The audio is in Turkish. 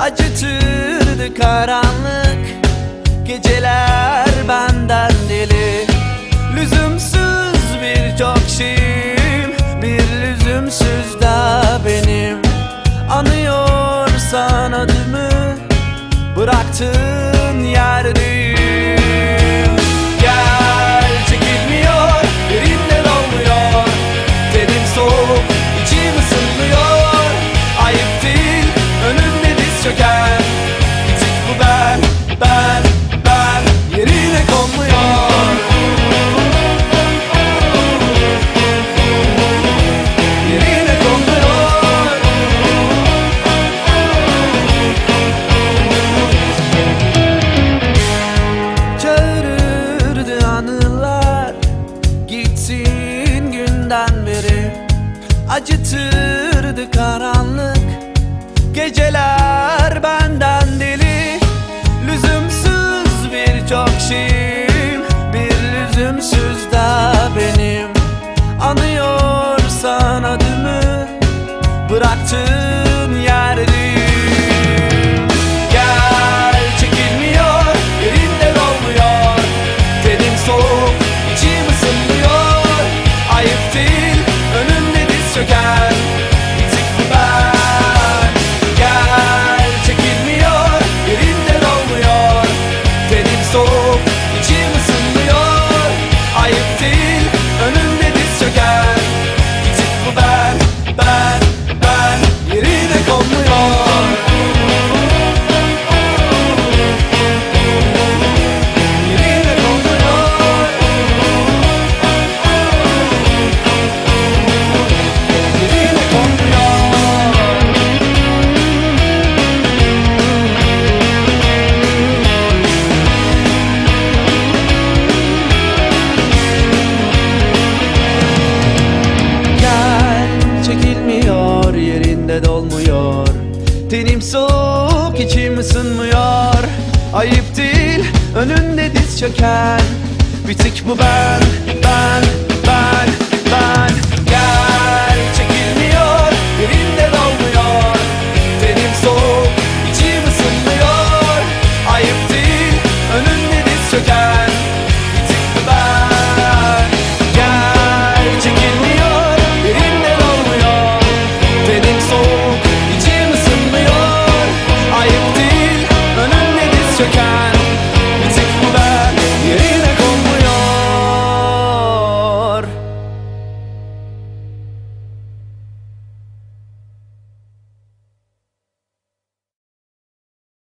acıtırdı karanlık Geceler benden deli. Lüzumsuz birçok şeyim Bir lüzumsuz da benim. Anıyorsan adımı bıraktın. günden beri Acıtırdı karanlık. Geceler ben Yüreğim soğuk içim ısınmıyor. Ayıp değil önünde diz çöken. Bitik bu ben ben.